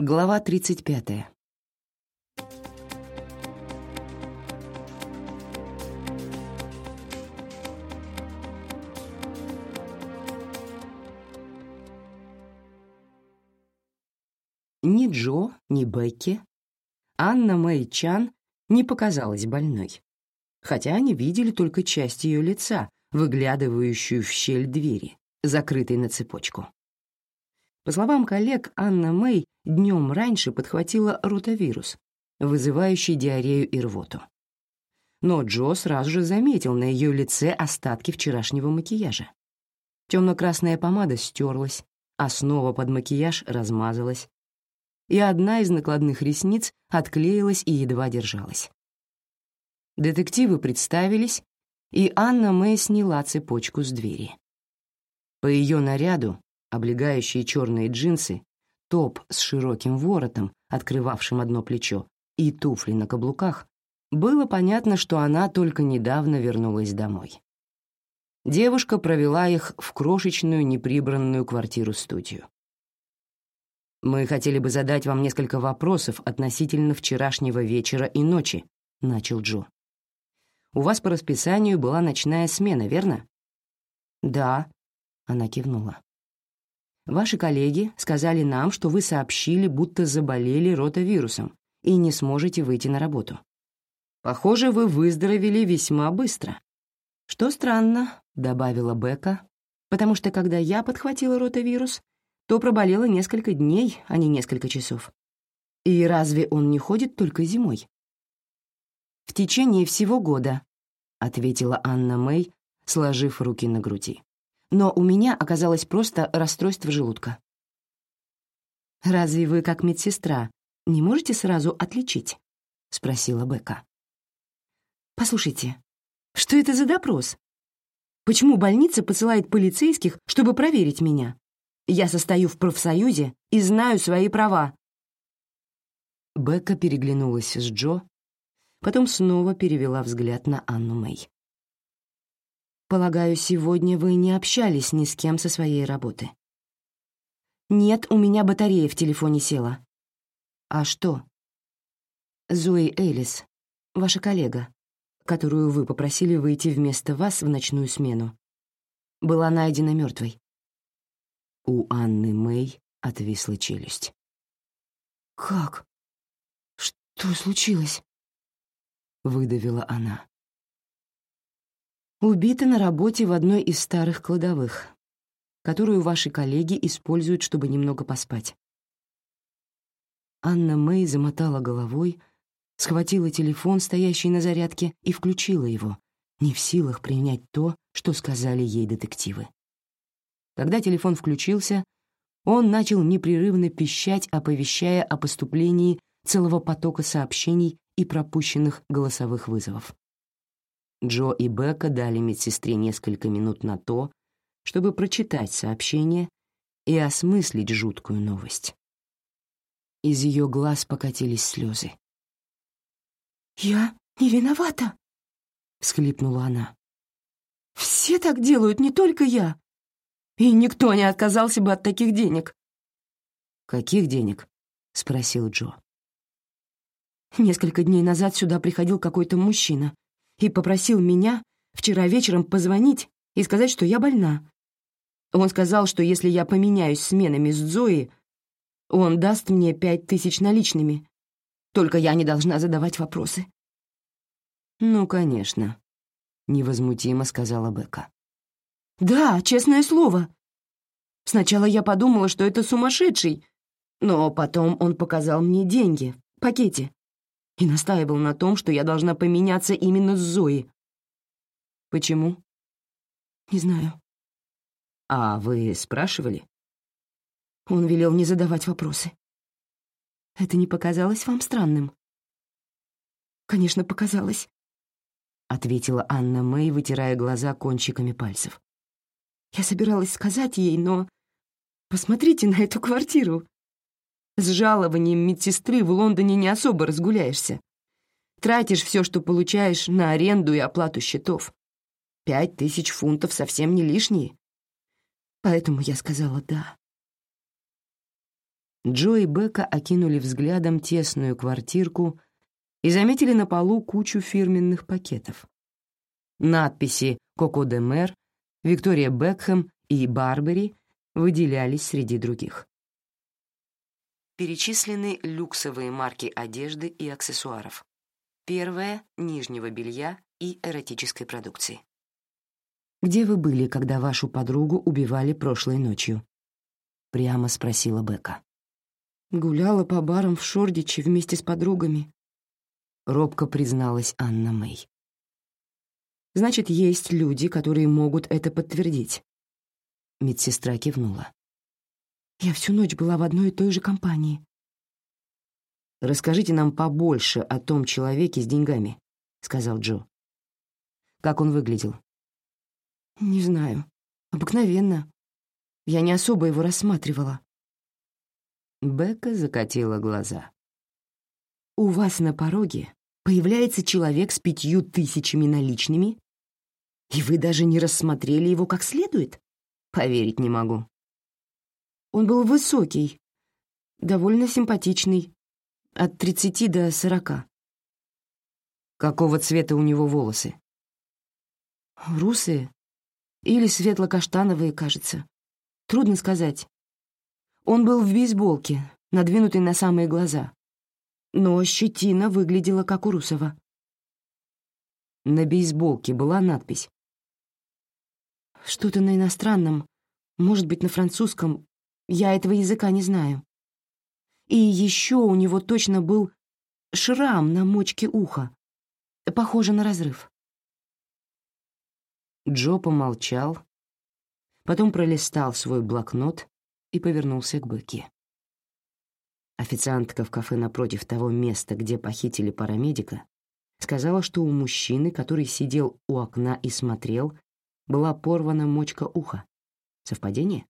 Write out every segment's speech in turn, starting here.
Глава 35. Ни Джо, ни Бекки Анна Мэй Чан не показалась больной, хотя они видели только часть ее лица, выглядывающую в щель двери, закрытой на цепочку. По словам коллег, Анна Мэй днем раньше подхватила ротавирус, вызывающий диарею и рвоту. Но Джо сразу же заметил на ее лице остатки вчерашнего макияжа. Темно-красная помада стерлась, основа под макияж размазалась, и одна из накладных ресниц отклеилась и едва держалась. Детективы представились, и Анна Мэй сняла цепочку с двери. По ее наряду, облегающие черные джинсы, топ с широким воротом, открывавшим одно плечо, и туфли на каблуках, было понятно, что она только недавно вернулась домой. Девушка провела их в крошечную неприбранную квартиру-студию. «Мы хотели бы задать вам несколько вопросов относительно вчерашнего вечера и ночи», — начал Джо. «У вас по расписанию была ночная смена, верно?» «Да», — она кивнула. «Ваши коллеги сказали нам, что вы сообщили, будто заболели ротавирусом и не сможете выйти на работу. Похоже, вы выздоровели весьма быстро». «Что странно», — добавила Бека, «потому что когда я подхватила ротавирус, то проболела несколько дней, а не несколько часов. И разве он не ходит только зимой? «В течение всего года», — ответила Анна Мэй, сложив руки на груди. «Но у меня оказалось просто расстройство желудка». «Разве вы, как медсестра, не можете сразу отличить?» — спросила Бека. «Послушайте, что это за допрос? Почему больница посылает полицейских, чтобы проверить меня? Я состою в профсоюзе и знаю свои права». Бекка переглянулась с Джо, потом снова перевела взгляд на Анну Мэй. «Полагаю, сегодня вы не общались ни с кем со своей работы?» «Нет, у меня батарея в телефоне села». «А что?» «Зои Элис, ваша коллега, которую вы попросили выйти вместо вас в ночную смену, была найдена мертвой. У Анны Мэй отвисла челюсть. «Как? Что случилось?» — выдавила она. «Убита на работе в одной из старых кладовых, которую ваши коллеги используют, чтобы немного поспать». Анна Мэй замотала головой, схватила телефон, стоящий на зарядке, и включила его, не в силах принять то, что сказали ей детективы. Когда телефон включился, он начал непрерывно пищать, оповещая о поступлении целого потока сообщений и пропущенных голосовых вызовов. Джо и Бека дали медсестре несколько минут на то, чтобы прочитать сообщение и осмыслить жуткую новость. Из ее глаз покатились слезы. «Я не виновата!» — всхлипнула она. «Все так делают, не только я и никто не отказался бы от таких денег». «Каких денег?» — спросил Джо. Несколько дней назад сюда приходил какой-то мужчина и попросил меня вчера вечером позвонить и сказать, что я больна. Он сказал, что если я поменяюсь сменами с Зоей, он даст мне пять тысяч наличными. Только я не должна задавать вопросы. «Ну, конечно», — невозмутимо сказала Бека. «Да, честное слово. Сначала я подумала, что это сумасшедший, но потом он показал мне деньги в пакете и настаивал на том, что я должна поменяться именно с Зоей. Почему? Не знаю. А вы спрашивали? Он велел не задавать вопросы. Это не показалось вам странным? Конечно, показалось, — ответила Анна Мэй, вытирая глаза кончиками пальцев. Я собиралась сказать ей, но... Посмотрите на эту квартиру. С жалованием медсестры в Лондоне не особо разгуляешься. Тратишь все, что получаешь, на аренду и оплату счетов. Пять тысяч фунтов совсем не лишние. Поэтому я сказала «да». Джо и Бека окинули взглядом тесную квартирку и заметили на полу кучу фирменных пакетов. Надписи «Коко де Мэр», «Виктория Бекхэм» и «Барбери» выделялись среди других. Перечислены люксовые марки одежды и аксессуаров. Первая — нижнего белья и эротической продукции. «Где вы были, когда вашу подругу убивали прошлой ночью?» — прямо спросила Бека. «Гуляла по барам в Шордиче вместе с подругами», — робко призналась Анна Мэй. «Значит, есть люди, которые могут это подтвердить». Медсестра кивнула. Я всю ночь была в одной и той же компании. «Расскажите нам побольше о том человеке с деньгами», — сказал Джо. «Как он выглядел?» «Не знаю. Обыкновенно. Я не особо его рассматривала». Бека закатила глаза. «У вас на пороге появляется человек с пятью тысячами наличными, и вы даже не рассмотрели его как следует? Поверить не могу». Он был высокий, довольно симпатичный, от тридцати до сорока. Какого цвета у него волосы? Русые или светло-каштановые, кажется. Трудно сказать. Он был в бейсболке, надвинутый на самые глаза. Но щетина выглядела как у Русова. На бейсболке была надпись. Что-то на иностранном, может быть, на французском, я этого языка не знаю. И еще у него точно был шрам на мочке уха, похоже на разрыв. Джо помолчал, потом пролистал свой блокнот и повернулся к Бекке. Официантка в кафе напротив того места, где похитили парамедика, сказала, что у мужчины, который сидел у окна и смотрел, была порвана мочка уха. Совпадение?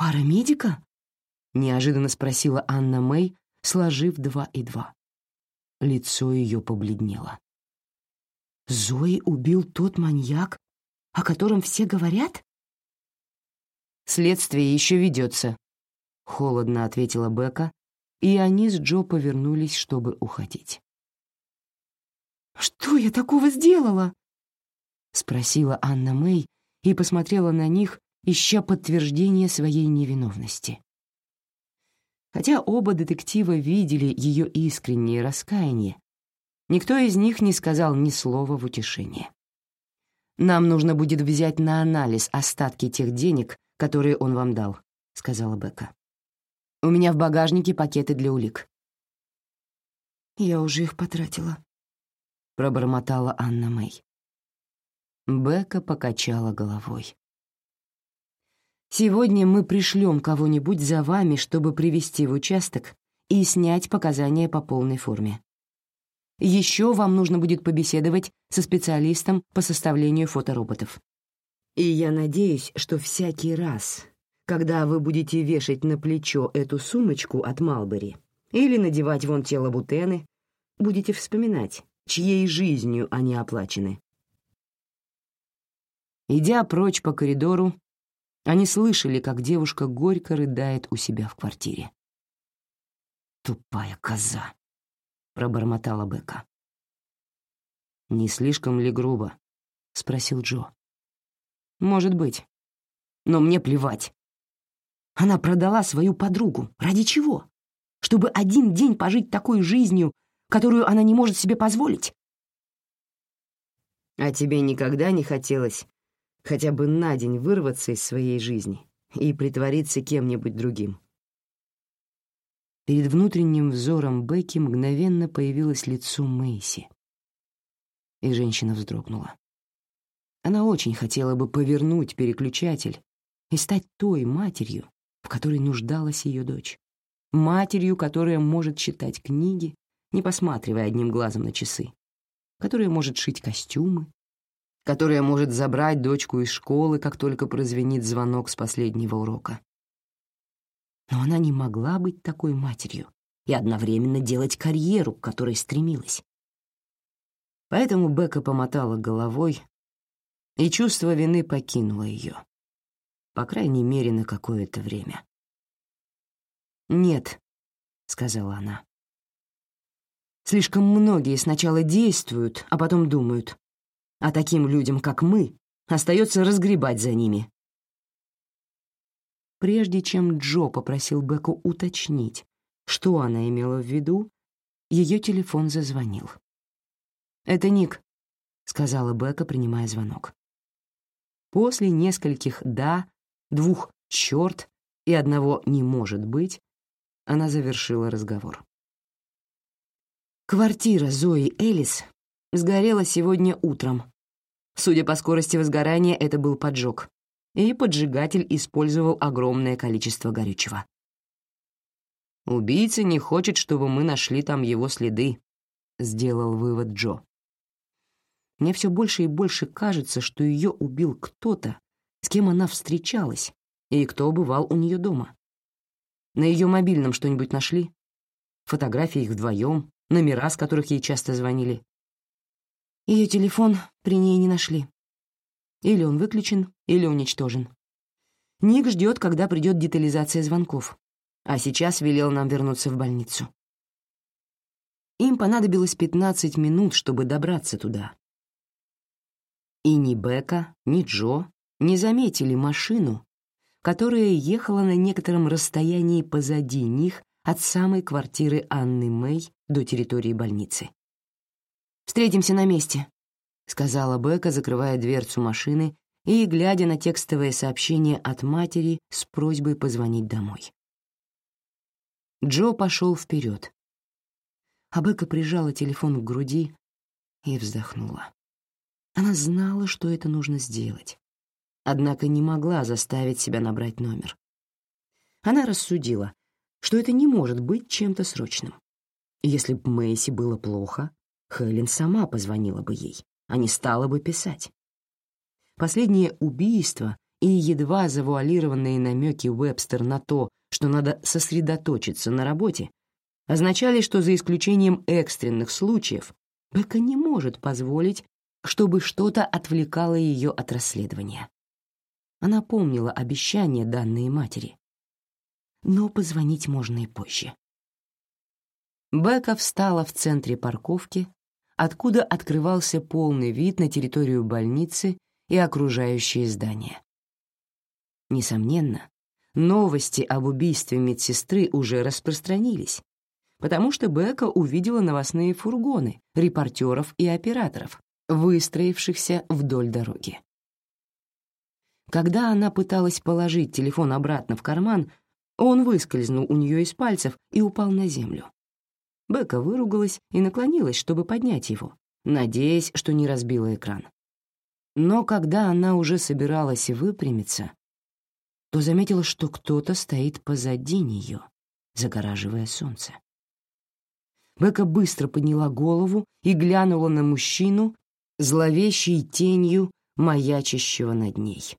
«Парамедика?» — неожиданно спросила Анна Мэй, сложив два и два. Лицо ее побледнело. «Зои убил тот маньяк, о котором все говорят?» «Следствие еще ведется», — холодно ответила Бека, и они с Джо повернулись, чтобы уходить. «Что я такого сделала?» — спросила Анна Мэй и посмотрела на них, ища подтверждение своей невиновности. Хотя оба детектива видели ее искреннее раскаяние, никто из них не сказал ни слова в утешение. «Нам нужно будет взять на анализ остатки тех денег, которые он вам дал», — сказала Бека. «У меня в багажнике пакеты для улик». «Я уже их потратила», — пробормотала Анна Мэй. Бека покачала головой. Сегодня мы пришлем кого-нибудь за вами, чтобы привести в участок и снять показания по полной форме. Еще вам нужно будет побеседовать со специалистом по составлению фотороботов. И я надеюсь, что всякий раз, когда вы будете вешать на плечо эту сумочку от Малбери или надевать вон тело Бутены, будете вспоминать, чьей жизнью они оплачены. Идя прочь по коридору, они слышали, как девушка горько рыдает у себя в квартире. «Тупая коза», — пробормотала Бека. «Не слишком ли грубо?» — спросил Джо. «Может быть. Но мне плевать. Она продала свою подругу. Ради чего? Чтобы один день пожить такой жизнью, которую она не может себе позволить?» «А тебе никогда не хотелось хотя бы на день вырваться из своей жизни и притвориться кем-нибудь другим. Перед внутренним взором Бекки мгновенно появилось лицо Мэйси. И женщина вздрогнула. Она очень хотела бы повернуть переключатель и стать той матерью, в которой нуждалась ее дочь. Матерью, которая может читать книги, не посматривая одним глазом на часы, которая может шить костюмы, которая может забрать дочку из школы, как только прозвенит звонок с последнего урока. Но она не могла быть такой матерью и одновременно делать карьеру, к которой стремилась. Поэтому Бека помотала головой, и чувство вины покинуло ее. По крайней мере, на какое-то время. «Нет», — сказала она. «Слишком многие сначала действуют, а потом думают. А таким людям, как мы, остается разгребать за ними». Прежде чем Джо попросил Беку уточнить, что она имела в виду, ее телефон зазвонил. «Это Ник», — сказала Бека, принимая звонок. После нескольких «да», двух «черт» и одного «не может быть», она завершила разговор. Квартира Зои Элис сгорела сегодня утром. Судя по скорости возгорания, это был поджог, и поджигатель использовал огромное количество горючего. «Убийца не хочет, чтобы мы нашли там его следы», — сделал вывод Джо. Мне все больше и больше кажется, что ее убил кто-то, с кем она встречалась, и кто бывал у нее дома. На ее мобильном что-нибудь нашли? Фотографии их вдвоем, номера, с которых ей часто звонили. Ее телефон при ней не нашли. Или он выключен, или уничтожен. Ник ждет, когда придет детализация звонков, а сейчас велел нам вернуться в больницу. Им понадобилось 15 минут, чтобы добраться туда. И ни Бека, ни Джо не заметили машину, которая ехала на некотором расстоянии позади них от самой квартиры Анны Мэй до территории больницы. «Встретимся на месте», — сказала Бека, закрывая дверцу машины и глядя на текстовое сообщение от матери с просьбой позвонить домой. Джо пошел вперед, а Бека прижала телефон к груди и вздохнула. Она знала, что это нужно сделать, однако не могла заставить себя набрать номер. Она рассудила, что это не может быть чем-то срочным. Если бы Мэйси было плохо, Хелен сама позвонила бы ей, а не стала бы писать. Последнее убийство и едва завуалированные намеки Уэбстер на то, что надо сосредоточиться на работе, означали, что за исключением экстренных случаев Бека не может позволить чтобы что-то отвлекало ее от расследования. Она помнила обещания, данные матери. Но позвонить можно и позже. Бека встала в центре парковки, откуда открывался полный вид на территорию больницы и окружающие здания. Несомненно, новости об убийстве медсестры уже распространились, потому что Бека увидела новостные фургоны, репортеров и операторов, выстроившихся вдоль дороги. Когда она пыталась положить телефон обратно в карман, он выскользнул у нее из пальцев и упал на землю. Бека выругалась и наклонилась, чтобы поднять его, надеясь, что не разбила экран. Но когда она уже собиралась выпрямиться, то заметила, что кто-то стоит позади нее, загораживая солнце. Бека быстро подняла голову и глянула на мужчину, зловещей тенью, маячащего над ней.